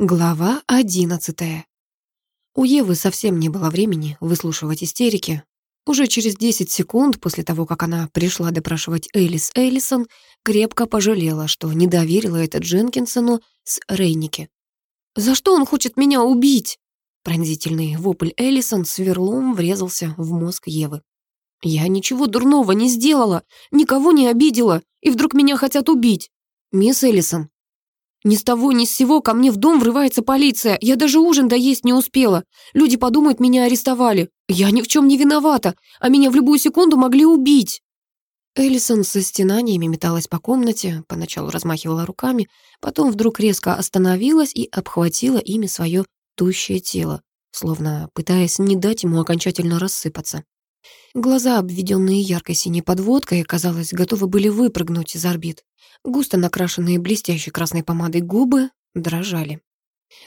Глава одиннадцатая. У Евы совсем не было времени выслушивать истерики. Уже через 10 секунд после того, как она пришла допрашивать Элис Эллисон, крепко пожалела, что не доверила это Дженкинсону с Рейники. «За что он хочет меня убить?» Пронзительный вопль Эллисон сверлом врезался в мозг Евы. «Я ничего дурного не сделала, никого не обидела, и вдруг меня хотят убить. Мисс Эллисон, ни с того ни с сего ко мне в дом врывается полиция. Я даже ужин доесть не успела. Люди подумают, меня арестовали. Я ни в чем не виновата, а меня в любую секунду могли убить. Эллисон со стенаниями металась по комнате, поначалу размахивала руками, потом вдруг резко остановилась и обхватила ими свое тущее тело, словно пытаясь не дать ему окончательно рассыпаться. Глаза, обведенные яркой синей подводкой, казалось, готовы были выпрыгнуть из орбит. Густо накрашенные блестящей красной помадой губы дрожали.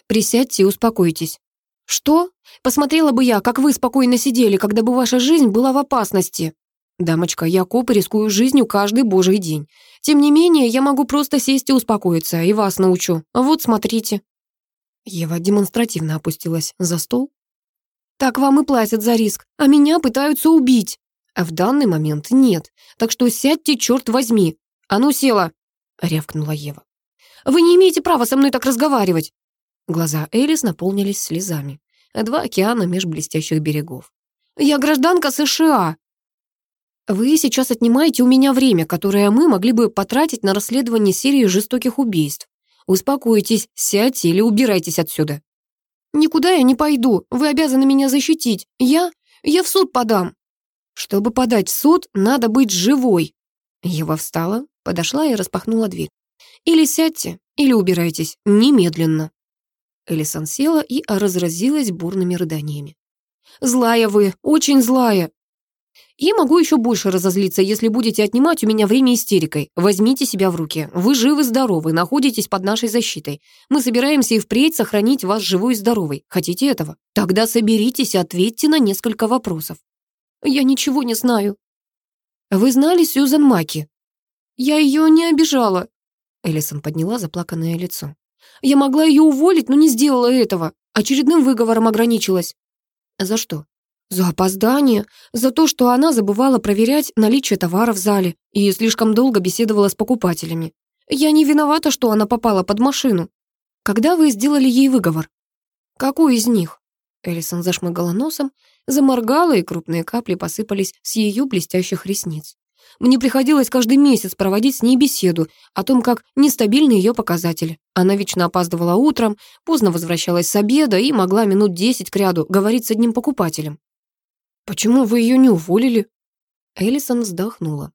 «Присядьте и успокойтесь». «Что? Посмотрела бы я, как вы спокойно сидели, когда бы ваша жизнь была в опасности». «Дамочка, я коп и рискую жизнью каждый божий день. Тем не менее, я могу просто сесть и успокоиться, и вас научу. Вот, смотрите». Ева демонстративно опустилась за стол. «Так вам и платят за риск, а меня пытаются убить». А в данный момент нет, так что сядьте, черт возьми. А ну, села. — рявкнула Ева. «Вы не имеете права со мной так разговаривать!» Глаза Элис наполнились слезами. Два океана меж блестящих берегов. «Я гражданка США!» «Вы сейчас отнимаете у меня время, которое мы могли бы потратить на расследование серии жестоких убийств. Успокойтесь, сядьте или убирайтесь отсюда». «Никуда я не пойду. Вы обязаны меня защитить. Я... я в суд подам». «Чтобы подать в суд, надо быть живой». Ева встала, Подошла и распахнула дверь. «Или сядьте, или убирайтесь, немедленно». Элисон села и разразилась бурными рыданиями. «Злая вы, очень злая!» «Я могу еще больше разозлиться, если будете отнимать у меня время истерикой. Возьмите себя в руки. Вы живы-здоровы, находитесь под нашей защитой. Мы собираемся и впредь сохранить вас живой и здоровой. Хотите этого? Тогда соберитесь и ответьте на несколько вопросов». «Я ничего не знаю». «Вы знали Сьюзан Маки?» «Я ее не обижала», — Элисон подняла заплаканное лицо. «Я могла ее уволить, но не сделала этого. Очередным выговором ограничилась». «За что?» «За опоздание, за то, что она забывала проверять наличие товара в зале и слишком долго беседовала с покупателями. Я не виновата, что она попала под машину. Когда вы сделали ей выговор?» «Какой из них?» Элисон зашмыгала носом, заморгала, и крупные капли посыпались с ее блестящих ресниц. Мне приходилось каждый месяц проводить с ней беседу о том, как нестабильны ее показатели. Она вечно опаздывала утром, поздно возвращалась с обеда и могла минут десять кряду говорить с одним покупателем. «Почему вы ее не уволили?» Элисон вздохнула.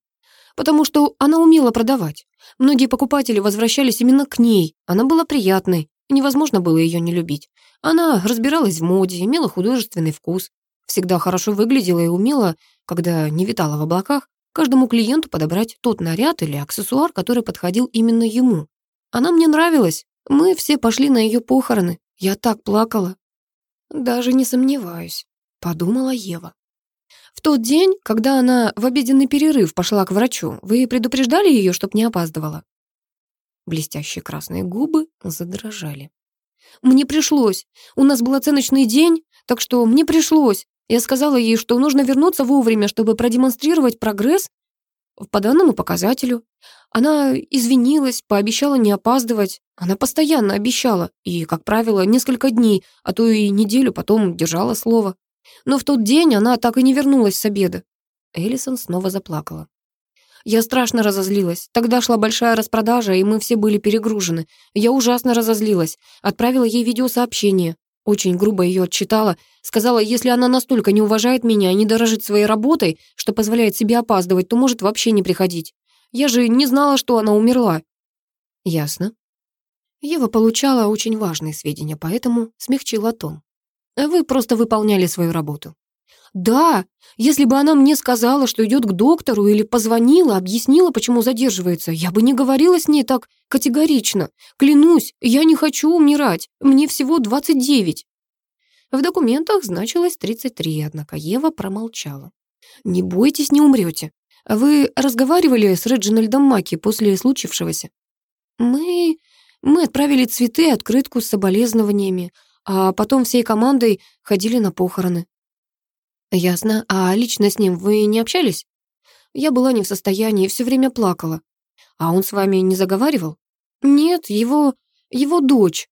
«Потому что она умела продавать. Многие покупатели возвращались именно к ней. Она была приятной, невозможно было ее не любить. Она разбиралась в моде, имела художественный вкус, всегда хорошо выглядела и умела, когда не витала в облаках, каждому клиенту подобрать тот наряд или аксессуар, который подходил именно ему. Она мне нравилась. Мы все пошли на ее похороны. Я так плакала. Даже не сомневаюсь, подумала Ева. В тот день, когда она в обеденный перерыв пошла к врачу, вы предупреждали ее, чтоб не опаздывала? Блестящие красные губы задрожали. Мне пришлось. У нас был оценочный день, так что мне пришлось. Я сказала ей, что нужно вернуться вовремя, чтобы продемонстрировать прогресс по данному показателю. Она извинилась, пообещала не опаздывать. Она постоянно обещала, и, как правило, несколько дней, а то и неделю потом держала слово. Но в тот день она так и не вернулась с обеда. Элисон снова заплакала. Я страшно разозлилась. Тогда шла большая распродажа, и мы все были перегружены. Я ужасно разозлилась. Отправила ей видеосообщение. Очень грубо ее отчитала. Сказала, если она настолько не уважает меня и не дорожит своей работой, что позволяет себе опаздывать, то может вообще не приходить. Я же не знала, что она умерла. Ясно. Ева получала очень важные сведения, поэтому смягчила тон. Вы просто выполняли свою работу. Да, если бы она мне сказала, что идет к доктору или позвонила, объяснила, почему задерживается, я бы не говорила с ней так категорично. Клянусь, я не хочу умирать, мне всего 29. В документах значилось 33, однако Ева промолчала. «Не бойтесь, не умрете. Вы разговаривали с Реджинальдом Маки после случившегося?» «Мы... Мы отправили цветы и открытку с соболезнованиями, а потом всей командой ходили на похороны. Ясно. А лично с ним вы не общались? Я была не в состоянии все время плакала. А он с вами не заговаривал? Нет, его... его дочь.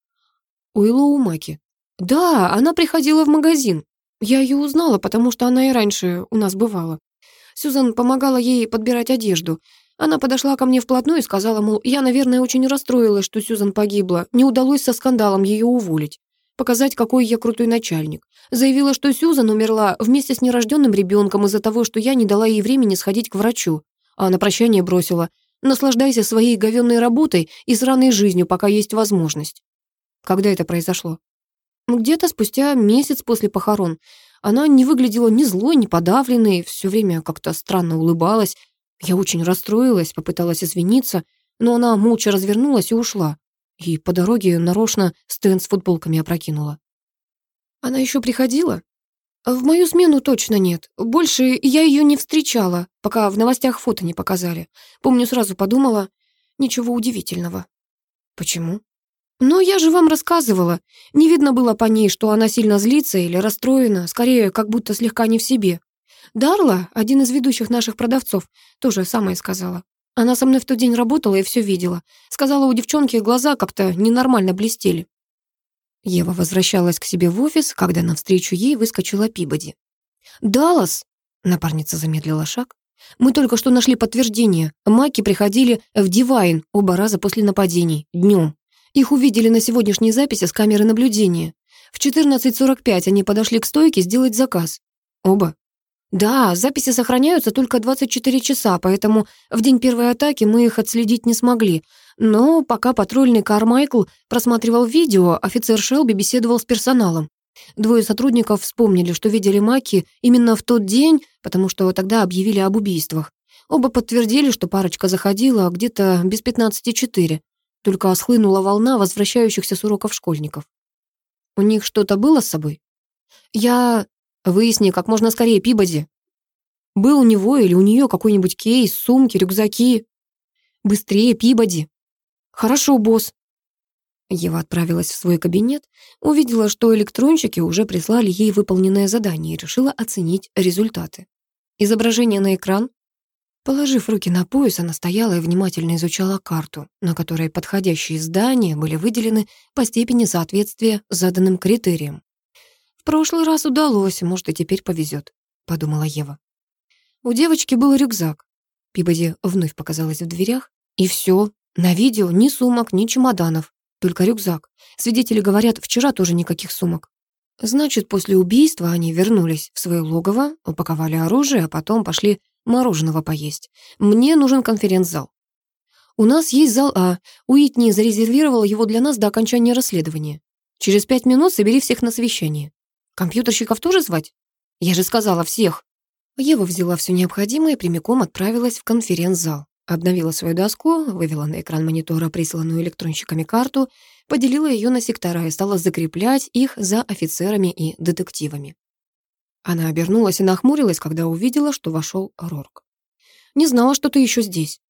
Уиллоу Маки. Да, она приходила в магазин. Я ее узнала, потому что она и раньше у нас бывала. Сюзан помогала ей подбирать одежду. Она подошла ко мне вплотную и сказала, мол, я, наверное, очень расстроилась, что Сюзан погибла. Не удалось со скандалом ее уволить. Показать, какой я крутой начальник. Заявила, что Сюзан умерла вместе с нерожденным ребенком из-за того, что я не дала ей времени сходить к врачу. А на прощание бросила. Наслаждайся своей говенной работой и сраной жизнью, пока есть возможность. Когда это произошло? Где-то спустя месяц после похорон. Она не выглядела ни злой, ни подавленной, все время как-то странно улыбалась. Я очень расстроилась, попыталась извиниться, но она молча развернулась и ушла. И по дороге нарочно стенд с футболками опрокинула. Она еще приходила? В мою смену точно нет. Больше я ее не встречала, пока в новостях фото не показали. Помню, сразу подумала, ничего удивительного. Почему? «Но я же вам рассказывала. Не видно было по ней, что она сильно злится или расстроена, скорее, как будто слегка не в себе. Дарла, один из ведущих наших продавцов, тоже самое сказала. Она со мной в тот день работала и все видела. Сказала, у девчонки глаза как-то ненормально блестели». Ева возвращалась к себе в офис, когда навстречу ей выскочила Пибоди. «Даллас!» — напарница замедлила шаг. «Мы только что нашли подтверждение. Маки приходили в Дивайн оба раза после нападений, днем. Их увидели на сегодняшней записи с камеры наблюдения. В 14.45 они подошли к стойке сделать заказ. Оба. Да, записи сохраняются только 24 часа, поэтому в день первой атаки мы их отследить не смогли. Но пока патрульный Кармайкл просматривал видео, офицер Шелби беседовал с персоналом. Двое сотрудников вспомнили, что видели Маки именно в тот день, потому что тогда объявили об убийствах. Оба подтвердили, что парочка заходила где-то без 15.4. Только схлынула волна возвращающихся с уроков школьников. У них что-то было с собой? Я... Выясни как можно скорее, Пибоди. Был у него или у нее какой-нибудь кейс, сумки, рюкзаки? Быстрее, Пибоди. Хорошо, босс. Ева отправилась в свой кабинет, увидела, что электронщики уже прислали ей выполненное задание и решила оценить результаты. Изображение на экран, Положив руки на пояс, она стояла и внимательно изучала карту, на которой подходящие здания были выделены по степени соответствия заданным критериям. «В прошлый раз удалось, может, и теперь повезет», — подумала Ева. У девочки был рюкзак. Пибоди вновь показалась в дверях. И все. На видео ни сумок, ни чемоданов. Только рюкзак. Свидетели говорят, вчера тоже никаких сумок. Значит, после убийства они вернулись в свое логово, упаковали оружие, а потом пошли мороженого поесть. Мне нужен конференц-зал. У нас есть зал А. Уитни зарезервировал его для нас до окончания расследования. Через пять минут собери всех на совещание. Компьютерщиков тоже звать? Я же сказала всех. Ева взяла все необходимое и прямиком отправилась в конференц-зал. Обновила свою доску, вывела на экран монитора присланную электронщиками карту, поделила ее на сектора и стала закреплять их за офицерами и детективами. Она обернулась и нахмурилась, когда увидела, что вошел Рорк. «Не знала, что ты еще здесь».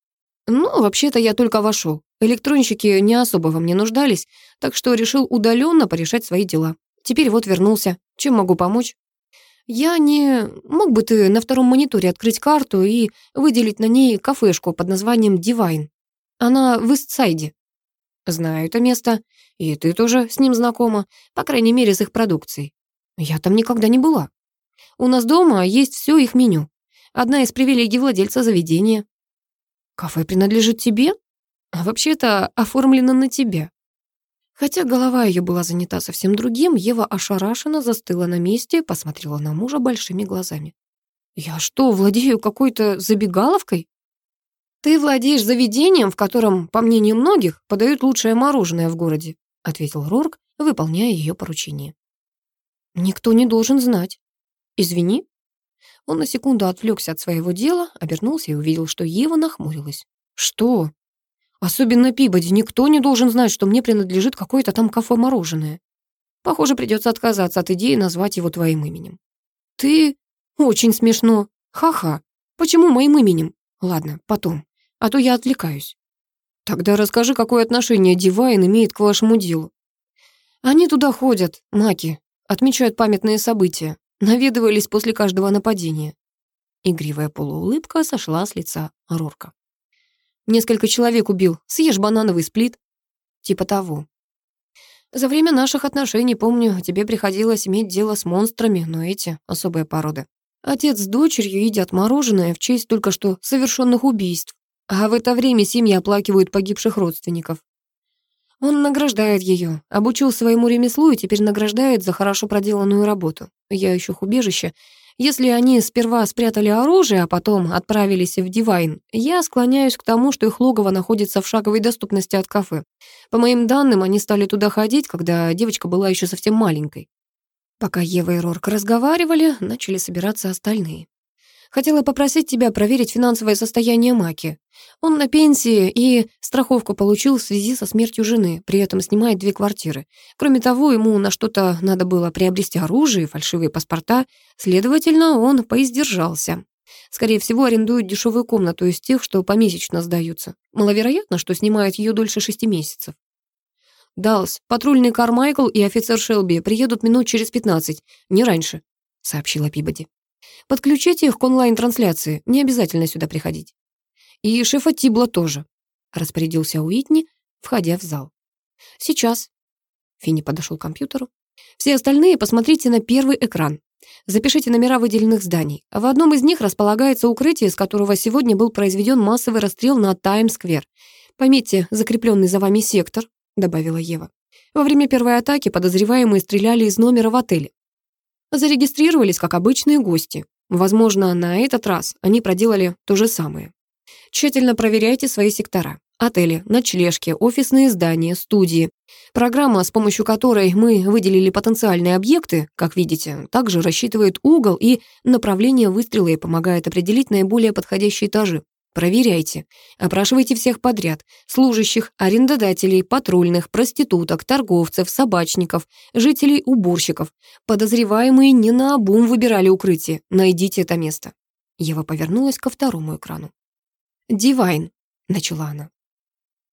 «Ну, вообще-то я только вошел. Электронщики не особо во мне нуждались, так что решил удаленно порешать свои дела. Теперь вот вернулся. Чем могу помочь?» «Я не... Мог бы ты на втором мониторе открыть карту и выделить на ней кафешку под названием «Дивайн». Она в Истсайде». «Знаю это место. И ты тоже с ним знакома, по крайней мере, с их продукцией. Я там никогда не была». У нас дома есть все их меню. Одна из привилегий владельца заведения. Кафе принадлежит тебе? А вообще-то оформлено на тебя. Хотя голова ее была занята совсем другим, Ева ошарашенно застыла на месте, посмотрела на мужа большими глазами. «Я что, владею какой-то забегаловкой?» «Ты владеешь заведением, в котором, по мнению многих, подают лучшее мороженое в городе», ответил Рорк, выполняя ее поручение. «Никто не должен знать». «Извини». Он на секунду отвлекся от своего дела, обернулся и увидел, что Ева нахмурилась. «Что?» «Особенно Пибоди. Никто не должен знать, что мне принадлежит какое-то там кафе-мороженое. Похоже, придется отказаться от идеи назвать его твоим именем». «Ты... Очень смешно. Ха-ха. Почему моим именем? Ладно, потом. А то я отвлекаюсь». Тогда расскажи, какое отношение Дивайн имеет к вашему делу. Они туда ходят, маки, отмечают памятные события, наведывались после каждого нападения. Игривая полуулыбка сошла с лица Рорка. Несколько человек убил, съешь банановый сплит. Типа того. За время наших отношений, помню, тебе приходилось иметь дело с монстрами, но эти — особая порода. Отец с дочерью едят мороженое в честь только что совершенных убийств, а в это время семьи оплакивают погибших родственников. Он награждает ее, обучил своему ремеслу и теперь награждает за хорошо проделанную работу. Я ищу убежище. Если они сперва спрятали оружие, а потом отправились в Дивайн, я склоняюсь к тому, что их логово находится в шаговой доступности от кафе. По моим данным, они стали туда ходить, когда девочка была еще совсем маленькой. Пока Ева и Рорк разговаривали, начали собираться остальные. Хотела попросить тебя проверить финансовое состояние Маки. Он на пенсии и страховку получил в связи со смертью жены, при этом снимает две квартиры. Кроме того, ему на что-то надо было приобрести оружие, фальшивые паспорта, следовательно, он поиздержался. Скорее всего, арендует дешевую комнату из тех, что помесячно сдаются. Маловероятно, что снимает ее дольше шести месяцев. «Даллас, патрульный Кармайкл и офицер Шелби приедут минут через пятнадцать, не раньше», — сообщила Пибоди. «Подключите их к онлайн-трансляции, не обязательно сюда приходить». «И шефа Тибла тоже», — распорядился Уитни, входя в зал. «Сейчас». Финни подошел к компьютеру. «Все остальные посмотрите на первый экран. Запишите номера выделенных зданий. В одном из них располагается укрытие, из которого сегодня был произведен массовый расстрел на Таймс-сквер. Пометьте закрепленный за вами сектор, — добавила Ева. Во время первой атаки подозреваемые стреляли из номера в отеле. Зарегистрировались как обычные гости. Возможно, на этот раз они проделали то же самое. Тщательно проверяйте свои сектора. Отели, ночлежки, офисные здания, студии. Программа, с помощью которой мы выделили потенциальные объекты, как видите, также рассчитывает угол и направление выстрела и помогает определить наиболее подходящие этажи. Проверяйте. Опрашивайте всех подряд. Служащих, арендодателей, патрульных, проституток, торговцев, собачников, жителей уборщиков. Подозреваемые не на обум выбирали укрытие. Найдите это место. Ева повернулась ко второму экрану. «Дивайн», — начала она.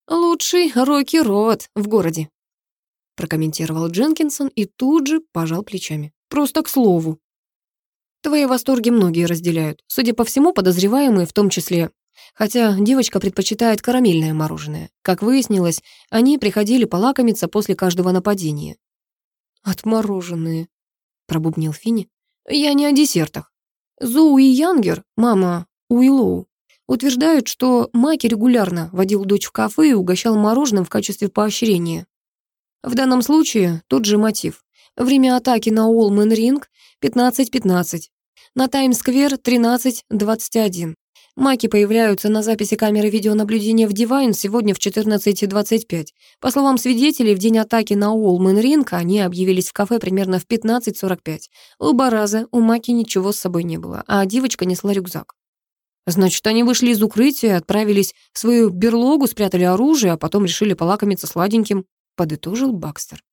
«Лучший Рокки-Рот в городе», — прокомментировал Дженкинсон и тут же пожал плечами. «Просто к слову». Твои восторги многие разделяют. Судя по всему, подозреваемые в том числе Хотя девочка предпочитает карамельное мороженое. Как выяснилось, они приходили полакомиться после каждого нападения. «Отмороженные», — пробубнил Финни. «Я не о десертах. Зоуи Янгер, мама Уиллоу, утверждают, что Маки регулярно водил дочь в кафе и угощал мороженым в качестве поощрения. В данном случае тот же мотив. Время атаки на Уолмен Ринг 15.15, на Таймс-сквер 13.21. Маки появляются на записи камеры видеонаблюдения в Дивайн сегодня в 14.25. По словам свидетелей, в день атаки на Уолмен Ринг они объявились в кафе примерно в 15.45. Оба раза у Маки ничего с собой не было, а девочка несла рюкзак. Значит, они вышли из укрытия, отправились в свою берлогу, спрятали оружие, а потом решили полакомиться сладеньким, подытожил Бакстер.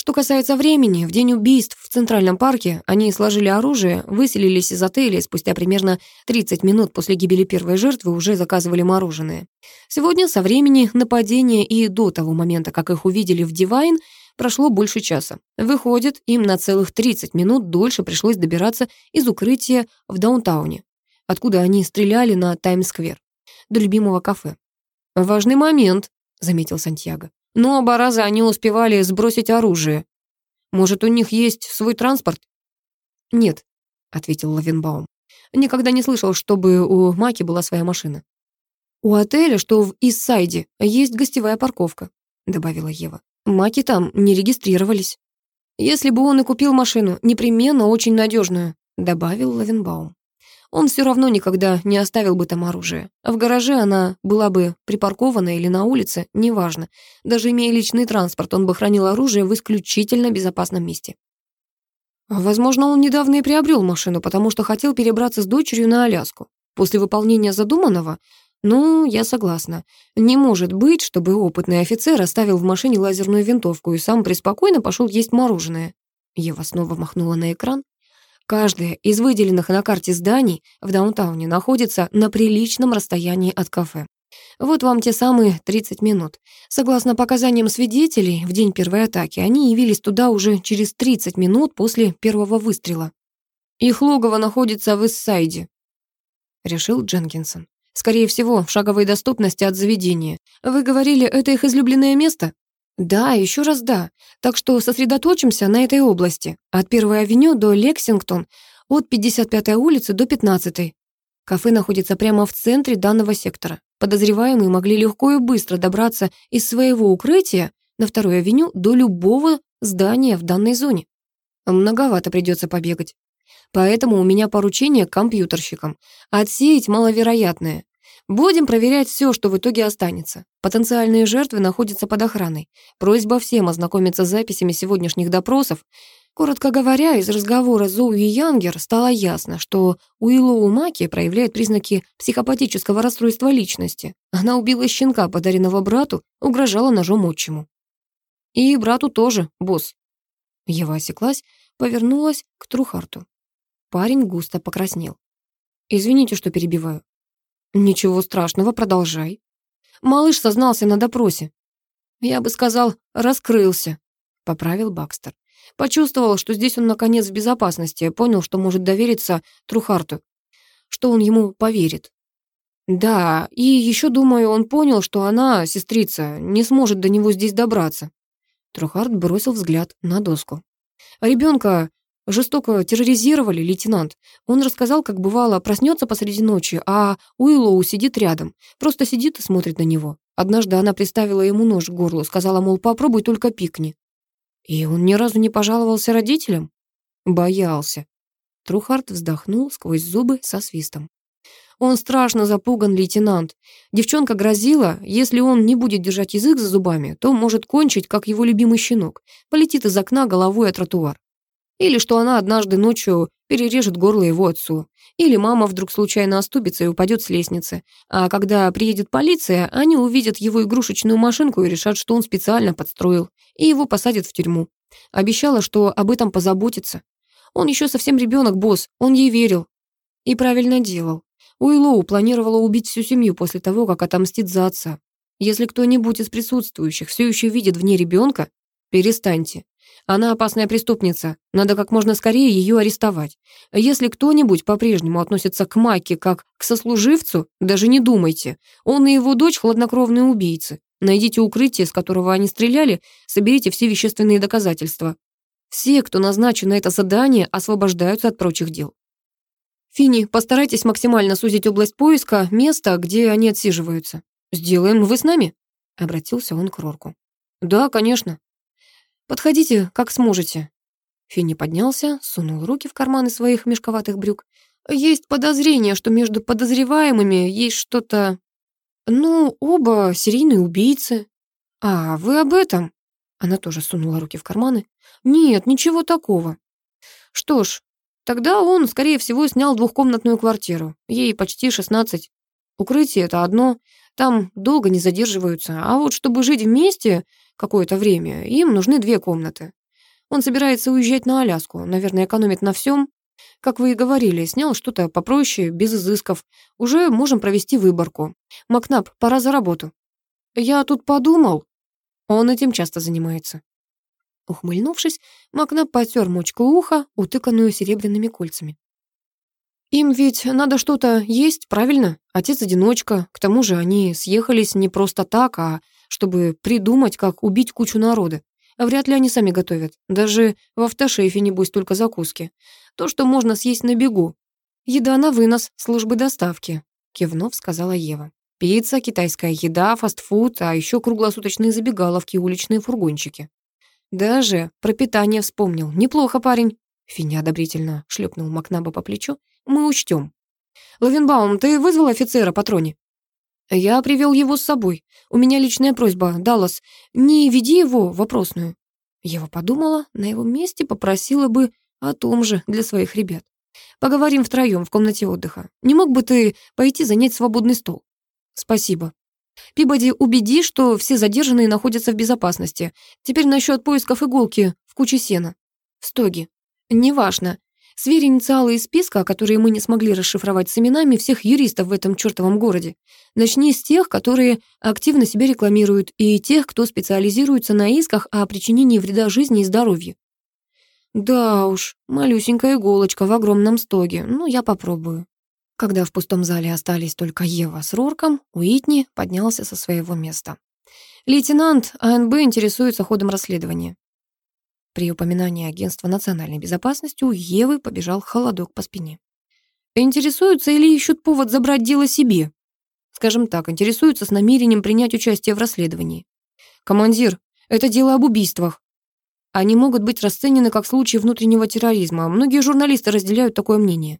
Что касается времени, в день убийств в Центральном парке они сложили оружие, выселились из отеля и спустя примерно 30 минут после гибели первой жертвы уже заказывали мороженое. Сегодня со времени нападения и до того момента, как их увидели в Дивайн, прошло больше часа. Выходит, им на целых 30 минут дольше пришлось добираться из укрытия в даунтауне, откуда они стреляли на Таймс-сквер, до любимого кафе. «Важный момент», — заметил Сантьяго. Но оба раза они успевали сбросить оружие. Может, у них есть свой транспорт? Нет, ответил Лавенбаум. Никогда не слышал, чтобы у Маки была своя машина. У отеля, что в Иссайде, есть гостевая парковка, добавила Ева. Маки там не регистрировались. Если бы он и купил машину, непременно очень надежную, добавил Лавенбаум он все равно никогда не оставил бы там оружие. В гараже она была бы припаркована или на улице, неважно. Даже имея личный транспорт, он бы хранил оружие в исключительно безопасном месте. Возможно, он недавно и приобрел машину, потому что хотел перебраться с дочерью на Аляску. После выполнения задуманного, ну, я согласна. Не может быть, чтобы опытный офицер оставил в машине лазерную винтовку и сам преспокойно пошел есть мороженое. Ева снова махнула на экран. Каждое из выделенных на карте зданий в даунтауне находится на приличном расстоянии от кафе. Вот вам те самые 30 минут. Согласно показаниям свидетелей, в день первой атаки они явились туда уже через 30 минут после первого выстрела. Их логово находится в Иссайде, решил Дженкинсон. Скорее всего, в шаговой доступности от заведения. Вы говорили, это их излюбленное место? Да, еще раз да. Так что сосредоточимся на этой области. От Первой авеню до Лексингтон, от 55-й улицы до 15-й. Кафе находится прямо в центре данного сектора. Подозреваемые могли легко и быстро добраться из своего укрытия на второй авеню до любого здания в данной зоне. Многовато придется побегать. Поэтому у меня поручение компьютерщикам. Отсеять маловероятное. Будем проверять все, что в итоге останется. Потенциальные жертвы находятся под охраной. Просьба всем ознакомиться с записями сегодняшних допросов. Коротко говоря, из разговора Зоуи Янгер стало ясно, что Уиллоу Маки проявляет признаки психопатического расстройства личности. Она убила щенка, подаренного брату, угрожала ножом отчиму. И брату тоже, босс. Ева осеклась, повернулась к Трухарту. Парень густо покраснел. «Извините, что перебиваю». «Ничего страшного, продолжай». Малыш сознался на допросе. «Я бы сказал, раскрылся», — поправил Бакстер. Почувствовал, что здесь он наконец в безопасности, понял, что может довериться Трухарту, что он ему поверит. Да, и еще, думаю, он понял, что она, сестрица, не сможет до него здесь добраться. Трухарт бросил взгляд на доску. Ребенка Жестоко терроризировали, лейтенант. Он рассказал, как бывало, проснется посреди ночи, а Уиллоу сидит рядом. Просто сидит и смотрит на него. Однажды она приставила ему нож к горлу, сказала, мол, попробуй только пикни. И он ни разу не пожаловался родителям? Боялся. Трухарт вздохнул сквозь зубы со свистом. Он страшно запуган, лейтенант. Девчонка грозила, если он не будет держать язык за зубами, то может кончить, как его любимый щенок. Полетит из окна головой о тротуар. Или что она однажды ночью перережет горло его отцу. Или мама вдруг случайно оступится и упадет с лестницы. А когда приедет полиция, они увидят его игрушечную машинку и решат, что он специально подстроил. И его посадят в тюрьму. Обещала, что об этом позаботится. Он еще совсем ребенок, босс. Он ей верил. И правильно делал. Уиллоу планировала убить всю семью после того, как отомстит за отца. Если кто-нибудь из присутствующих все еще видит в ней ребенка, перестаньте. Она опасная преступница. Надо как можно скорее ее арестовать. Если кто-нибудь по-прежнему относится к Майке как к сослуживцу, даже не думайте. Он и его дочь хладнокровные убийцы. Найдите укрытие, с которого они стреляли, соберите все вещественные доказательства. Все, кто назначен на это задание, освобождаются от прочих дел. Фини, постарайтесь максимально сузить область поиска, место, где они отсиживаются. Сделаем, вы с нами? Обратился он к Рорку. Да, конечно. Подходите, как сможете». Финни поднялся, сунул руки в карманы своих мешковатых брюк. «Есть подозрение, что между подозреваемыми есть что-то... Ну, оба серийные убийцы». «А, вы об этом?» Она тоже сунула руки в карманы. «Нет, ничего такого». «Что ж, тогда он, скорее всего, снял двухкомнатную квартиру. Ей почти шестнадцать. Укрытие — это одно, там долго не задерживаются. А вот чтобы жить вместе, какое-то время, им нужны две комнаты. Он собирается уезжать на Аляску, наверное, экономит на всем. Как вы и говорили, снял что-то попроще, без изысков. Уже можем провести выборку. Макнап, пора за работу. Я тут подумал. Он этим часто занимается. Ухмыльнувшись, Макнап потер мочку уха, утыканную серебряными кольцами. Им ведь надо что-то есть, правильно? Отец-одиночка. К тому же они съехались не просто так, а чтобы придумать, как убить кучу народа. Вряд ли они сами готовят. Даже в автошефе, небось, только закуски. То, что можно съесть на бегу. Еда на вынос службы доставки, кивнув, сказала Ева. Пицца, китайская еда, фастфуд, а еще круглосуточные забегаловки и уличные фургончики. Даже про питание вспомнил. Неплохо, парень. Финя одобрительно шлепнул Макнаба по плечу. Мы учтем. Лавенбаум, ты вызвал офицера по троне? Я привел его с собой. У меня личная просьба, Даллас, не веди его вопросную. Ева подумала, на его месте попросила бы о том же для своих ребят. Поговорим втроем в комнате отдыха. Не мог бы ты пойти занять свободный стол? Спасибо. Пибоди, убеди, что все задержанные находятся в безопасности. Теперь насчет поисков иголки в куче сена. В стоге. Неважно. Сверь инициалы из списка, которые мы не смогли расшифровать с именами всех юристов в этом чертовом городе. Начни с тех, которые активно себя рекламируют, и тех, кто специализируется на исках о причинении вреда жизни и здоровью. Да уж, малюсенькая иголочка в огромном стоге. Ну, я попробую. Когда в пустом зале остались только Ева с Рорком, Уитни поднялся со своего места. Лейтенант АНБ интересуется ходом расследования. При упоминании Агентства национальной безопасности у Евы побежал холодок по спине. Интересуются или ищут повод забрать дело себе? Скажем так, интересуются с намерением принять участие в расследовании. Командир, это дело об убийствах. Они могут быть расценены как случаи внутреннего терроризма. Многие журналисты разделяют такое мнение.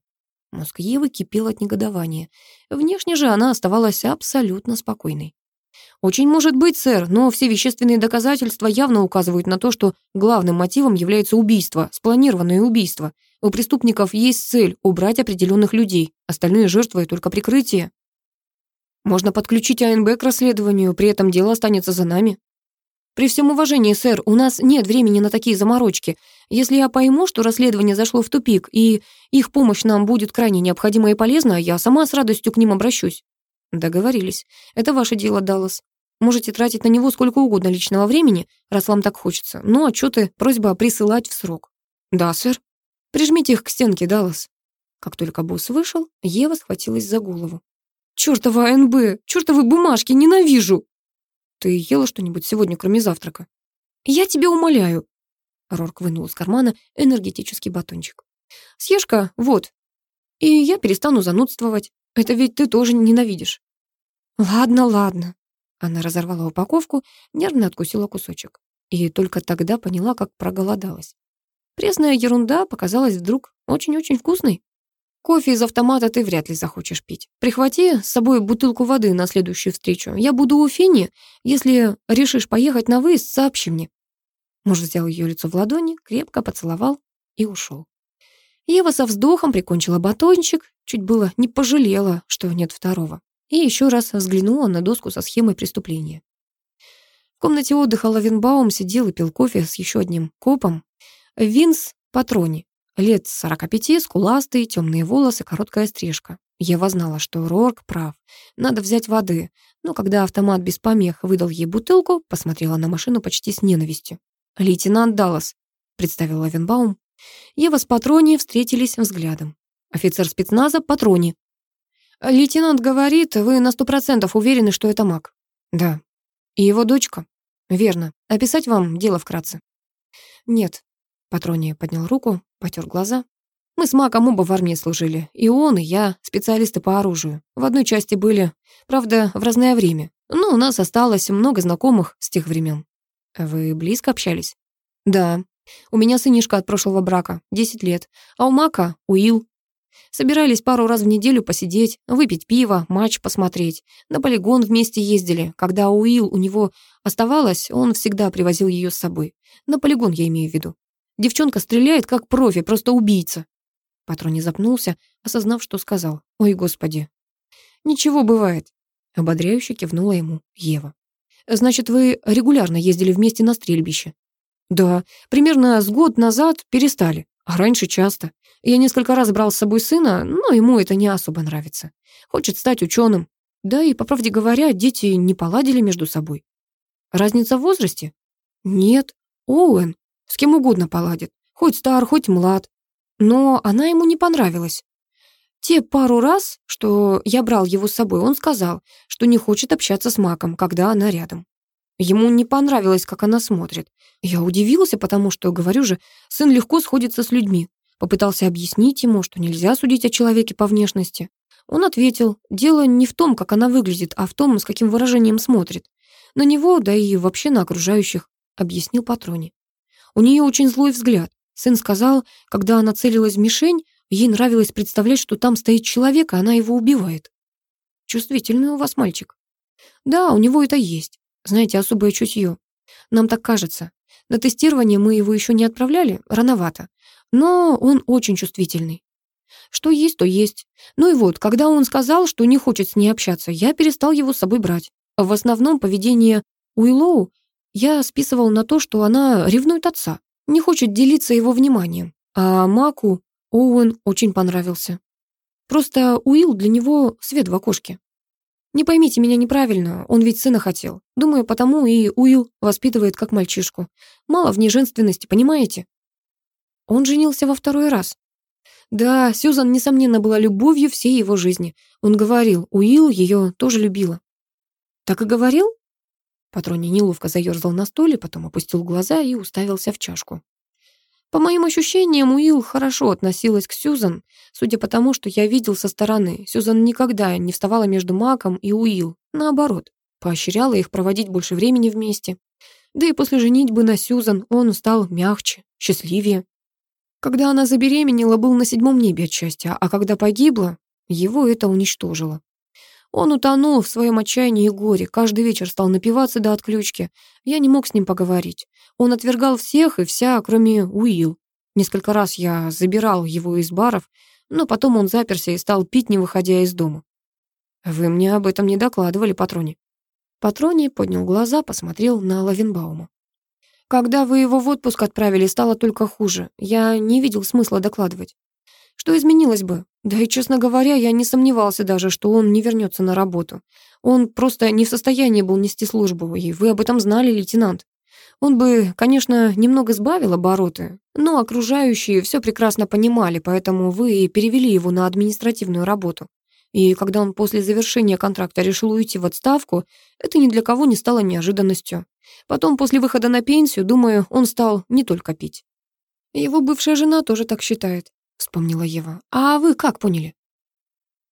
Мозг Евы кипел от негодования. Внешне же она оставалась абсолютно спокойной. «Очень может быть, сэр, но все вещественные доказательства явно указывают на то, что главным мотивом является убийство, спланированное убийство. У преступников есть цель — убрать определенных людей, остальные жертвы — только прикрытие. Можно подключить АНБ к расследованию, при этом дело останется за нами. При всем уважении, сэр, у нас нет времени на такие заморочки. Если я пойму, что расследование зашло в тупик, и их помощь нам будет крайне необходима и полезна, я сама с радостью к ним обращусь. Договорились. Это ваше дело, Даллас. Можете тратить на него сколько угодно личного времени, раз вам так хочется. Но отчеты просьба присылать в срок. Да, сэр. Прижмите их к стенке, Даллас. Как только босс вышел, Ева схватилась за голову. «Чёртова АНБ! Чёртовы бумажки! Ненавижу!» «Ты ела что-нибудь сегодня, кроме завтрака?» «Я тебя умоляю!» Рорк вынул из кармана энергетический батончик. «Съешь-ка, вот. И я перестану занудствовать. Это ведь ты тоже ненавидишь». «Ладно, ладно». Она разорвала упаковку, нервно откусила кусочек. И только тогда поняла, как проголодалась. Пресная ерунда показалась вдруг очень-очень вкусной. Кофе из автомата ты вряд ли захочешь пить. Прихвати с собой бутылку воды на следующую встречу. Я буду у Фини. Если решишь поехать на выезд, сообщи мне». Муж взял ее лицо в ладони, крепко поцеловал и ушел. Ева со вздохом прикончила батончик, чуть было не пожалела, что нет второго, и еще раз взглянула на доску со схемой преступления. В комнате отдыха Лавенбаум сидел и пил кофе с еще одним копом. Винс Патрони, лет 45, скуластый, темные волосы, короткая стрижка. Ева знала, что Рорк прав. Надо взять воды. Но когда автомат без помех выдал ей бутылку, посмотрела на машину почти с ненавистью. «Лейтенант Даллас», — представил Лавенбаум. Ева с Патрони встретились взглядом. Офицер спецназа Патрони. «Лейтенант говорит, вы на сто процентов уверены, что это маг?» «Да». «И его дочка?» «Верно. Описать вам дело вкратце?» «Нет». Патрони поднял руку, потер глаза. «Мы с Маком оба в армии служили. И он, и я, специалисты по оружию. В одной части были, правда, в разное время. Но у нас осталось много знакомых с тех времен. Вы близко общались? Да. У меня сынишка от прошлого брака, 10 лет. А у Мака — Уилл. Собирались пару раз в неделю посидеть, выпить пиво, матч посмотреть. На полигон вместе ездили. Когда Уилл у него оставалось, он всегда привозил ее с собой. На полигон я имею в виду. Девчонка стреляет как профи, просто убийца. Патрон не запнулся, осознав, что сказал. «Ой, господи». «Ничего бывает», — ободряюще кивнула ему Ева. Значит, вы регулярно ездили вместе на стрельбище? Да, примерно с год назад перестали, а раньше часто. Я несколько раз брал с собой сына, но ему это не особо нравится. Хочет стать ученым. Да и, по правде говоря, дети не поладили между собой. Разница в возрасте? Нет. Оуэн с кем угодно поладит. Хоть стар, хоть млад. Но она ему не понравилась. Те пару раз, что я брал его с собой, он сказал, что не хочет общаться с Маком, когда она рядом. Ему не понравилось, как она смотрит. Я удивился, потому что, говорю же, сын легко сходится с людьми. Попытался объяснить ему, что нельзя судить о человеке по внешности. Он ответил, дело не в том, как она выглядит, а в том, с каким выражением смотрит. На него, да и вообще на окружающих, объяснил Патрони. У нее очень злой взгляд. Сын сказал, когда она целилась в мишень, Ей нравилось представлять, что там стоит человек, а она его убивает. Чувствительный у вас мальчик. Да, у него это есть. Знаете, особое чутье. Нам так кажется. На тестирование мы его еще не отправляли, рановато. Но он очень чувствительный. Что есть, то есть. Ну и вот, когда он сказал, что не хочет с ней общаться, я перестал его с собой брать. В основном поведение Уиллоу я списывал на то, что она ревнует отца, не хочет делиться его вниманием. А Маку Оуэн очень понравился. Просто Уилл для него свет в окошке. Не поймите меня неправильно, он ведь сына хотел. Думаю, потому и Уилл воспитывает как мальчишку. Мало в ней женственности, понимаете? Он женился во второй раз. Да, Сьюзан, несомненно, была любовью всей его жизни. Он говорил, Уилл ее тоже любила. Так и говорил? Патрони неловко заерзал на стуле, потом опустил глаза и уставился в чашку. По моим ощущениям, Уилл хорошо относилась к Сьюзан, судя по тому, что я видел со стороны. Сьюзан никогда не вставала между Маком и Уилл, наоборот, поощряла их проводить больше времени вместе. Да и после женитьбы на Сьюзан он стал мягче, счастливее. Когда она забеременела, был на седьмом небе от счастья, а когда погибла, его это уничтожило. Он утонул в своем отчаянии и горе, каждый вечер стал напиваться до отключки. Я не мог с ним поговорить. Он отвергал всех и вся, кроме Уилл. Несколько раз я забирал его из баров, но потом он заперся и стал пить, не выходя из дома. «Вы мне об этом не докладывали, Патрони». Патрони поднял глаза, посмотрел на Лавенбаума. «Когда вы его в отпуск отправили, стало только хуже. Я не видел смысла докладывать. Что изменилось бы? Да и, честно говоря, я не сомневался даже, что он не вернется на работу. Он просто не в состоянии был нести службу, и вы об этом знали, лейтенант. Он бы, конечно, немного сбавил обороты, но окружающие все прекрасно понимали, поэтому вы и перевели его на административную работу. И когда он после завершения контракта решил уйти в отставку, это ни для кого не стало неожиданностью. Потом, после выхода на пенсию, думаю, он стал не только пить. Его бывшая жена тоже так считает вспомнила Ева. «А вы как поняли?»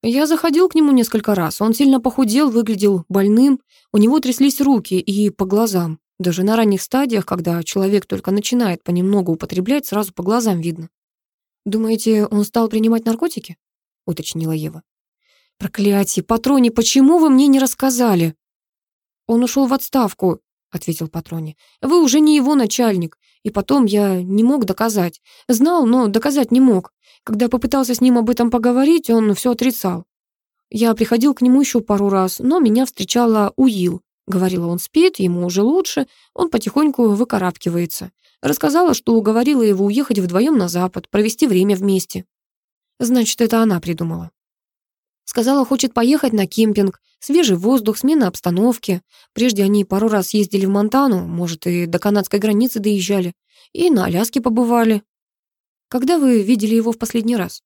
Я заходил к нему несколько раз. Он сильно похудел, выглядел больным. У него тряслись руки и по глазам. Даже на ранних стадиях, когда человек только начинает понемногу употреблять, сразу по глазам видно. «Думаете, он стал принимать наркотики?» — уточнила Ева. «Проклятие, патрони, почему вы мне не рассказали?» «Он ушел в отставку», — ответил Патрони. «Вы уже не его начальник. И потом я не мог доказать. Знал, но доказать не мог. Когда попытался с ним об этом поговорить, он все отрицал. Я приходил к нему еще пару раз, но меня встречала Уил. Говорила, он спит, ему уже лучше, он потихоньку выкарабкивается. Рассказала, что уговорила его уехать вдвоем на запад, провести время вместе. Значит, это она придумала. Сказала, хочет поехать на кемпинг, свежий воздух, смена обстановки. Прежде они пару раз ездили в Монтану, может, и до канадской границы доезжали. И на Аляске побывали. Когда вы видели его в последний раз?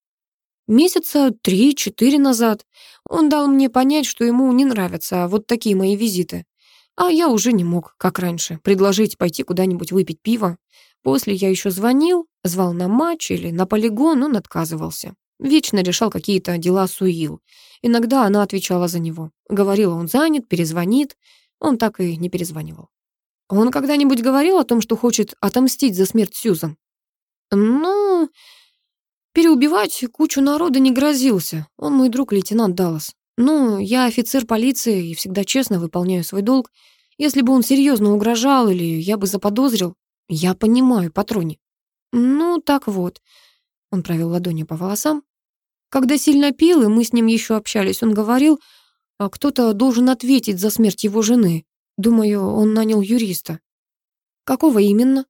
Месяца три-четыре назад. Он дал мне понять, что ему не нравятся вот такие мои визиты. А я уже не мог, как раньше, предложить пойти куда-нибудь выпить пиво. После я еще звонил, звал на матч или на полигон, он отказывался. Вечно решал какие-то дела Суил. Иногда она отвечала за него. Говорила, он занят, перезвонит. Он так и не перезванивал. Он когда-нибудь говорил о том, что хочет отомстить за смерть Сьюзан? Ну, переубивать кучу народа не грозился. Он мой друг, лейтенант Даллас. Ну, я офицер полиции и всегда честно выполняю свой долг. Если бы он серьезно угрожал или я бы заподозрил, я понимаю, патроне. Ну, так вот. Он провел ладонью по волосам. Когда сильно пил, и мы с ним еще общались, он говорил, а кто-то должен ответить за смерть его жены. Думаю, он нанял юриста. Какого именно?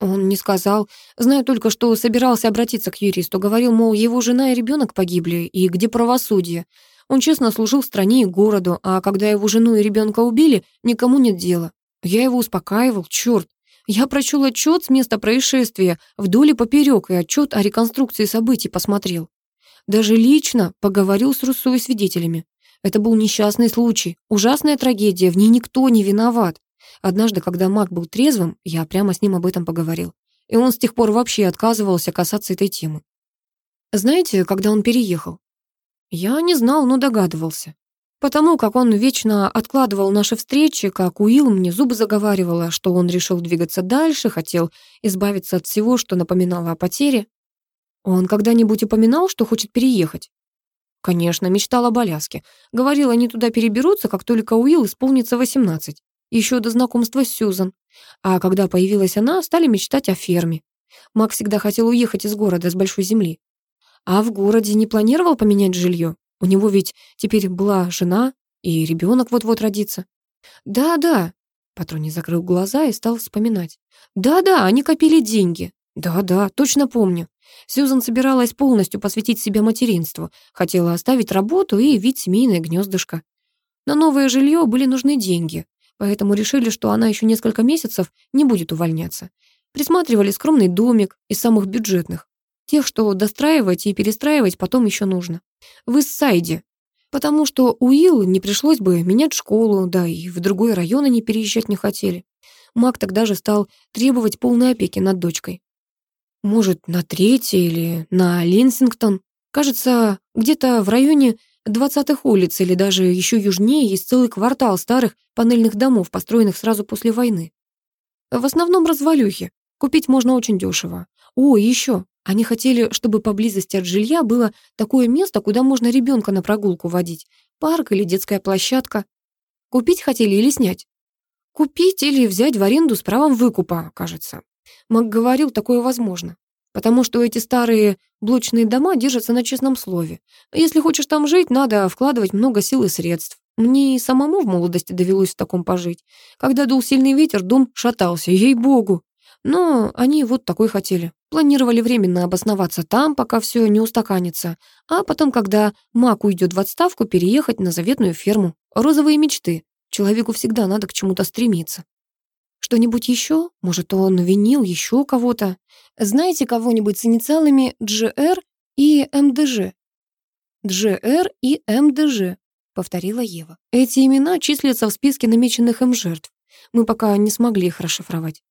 Он не сказал. Знаю только, что собирался обратиться к юристу. Говорил, мол, его жена и ребенок погибли, и где правосудие. Он честно служил стране и городу, а когда его жену и ребенка убили, никому нет дела. Я его успокаивал, черт. Я прочел отчет с места происшествия вдоль и поперек, и отчет о реконструкции событий посмотрел. Даже лично поговорил с Руссо и свидетелями. Это был несчастный случай, ужасная трагедия, в ней никто не виноват. Однажды, когда Мак был трезвым, я прямо с ним об этом поговорил. И он с тех пор вообще отказывался касаться этой темы. Знаете, когда он переехал? Я не знал, но догадывался. Потому как он вечно откладывал наши встречи, как Уилл мне зубы заговаривала, что он решил двигаться дальше, хотел избавиться от всего, что напоминало о потере. Он когда-нибудь упоминал, что хочет переехать? Конечно, мечтал об Аляске. Говорил, они туда переберутся, как только Уилл исполнится 18. Еще до знакомства с Сьюзан. А когда появилась она, стали мечтать о ферме. Мак всегда хотел уехать из города, с большой земли. А в городе не планировал поменять жилье. У него ведь теперь была жена, и ребенок вот-вот родится. Да-да, Патрони закрыл глаза и стал вспоминать. Да-да, они копили деньги. Да-да, точно помню. Сьюзан собиралась полностью посвятить себя материнству, хотела оставить работу и вид семейное гнездышко. На новое жилье были нужны деньги, поэтому решили, что она еще несколько месяцев не будет увольняться. Присматривали скромный домик из самых бюджетных, тех, что достраивать и перестраивать потом еще нужно. В Иссайде, потому что Уилл не пришлось бы менять школу, да и в другой район они переезжать не хотели. Мак тогда же стал требовать полной опеки над дочкой. Может, на третий или на Ленсингтон. Кажется, где-то в районе двадцатых улиц или даже еще южнее есть целый квартал старых панельных домов, построенных сразу после войны. В основном развалюхи. Купить можно очень дешево. О, еще. Они хотели, чтобы поблизости от жилья было такое место, куда можно ребенка на прогулку водить. Парк или детская площадка. Купить хотели или снять? Купить или взять в аренду с правом выкупа, кажется. Мак говорил, такое возможно. Потому что эти старые блочные дома держатся на честном слове. Если хочешь там жить, надо вкладывать много сил и средств. Мне и самому в молодости довелось в таком пожить. Когда дул сильный ветер, дом шатался, ей-богу. Но они вот такой хотели. Планировали временно обосноваться там, пока все не устаканится, а потом, когда Мак уйдет в отставку, переехать на заветную ферму. Розовые мечты. Человеку всегда надо к чему-то стремиться. Что-нибудь еще? Может, он винил еще кого-то? Знаете кого-нибудь с инициалами GR и МДЖ? GR и МДЖ, повторила Ева. Эти имена числятся в списке намеченных им жертв. Мы пока не смогли их расшифровать.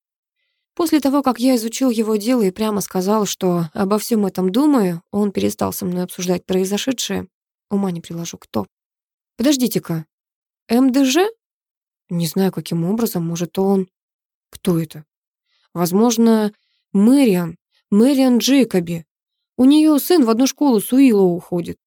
После того, как я изучил его дело и прямо сказал, что обо всем этом думаю, он перестал со мной обсуждать произошедшее. Ума не приложу, кто. Подождите-ка. МДЖ? Не знаю, каким образом, может, он... Кто это? Возможно, Мэриан, Мэриан Джейкоби. У нее сын в одну школу с Уиллоу уходит.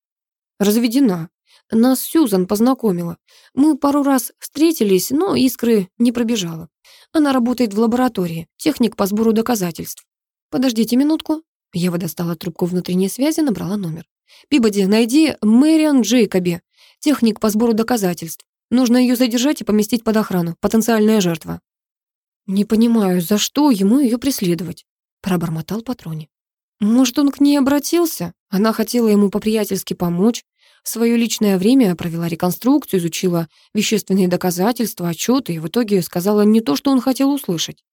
Разведена. Нас Сьюзан познакомила. Мы пару раз встретились, но искры не пробежала. Она работает в лаборатории, техник по сбору доказательств. Подождите минутку. Я достала трубку внутренней связи, набрала номер. Пибоди, найди Мэриан Джейкоби, техник по сбору доказательств. Нужно ее задержать и поместить под охрану. Потенциальная жертва. «Не понимаю, за что ему ее преследовать?» — пробормотал Патрони. «Может, он к ней обратился? Она хотела ему по-приятельски помочь. В свое личное время провела реконструкцию, изучила вещественные доказательства, отчеты и в итоге сказала не то, что он хотел услышать.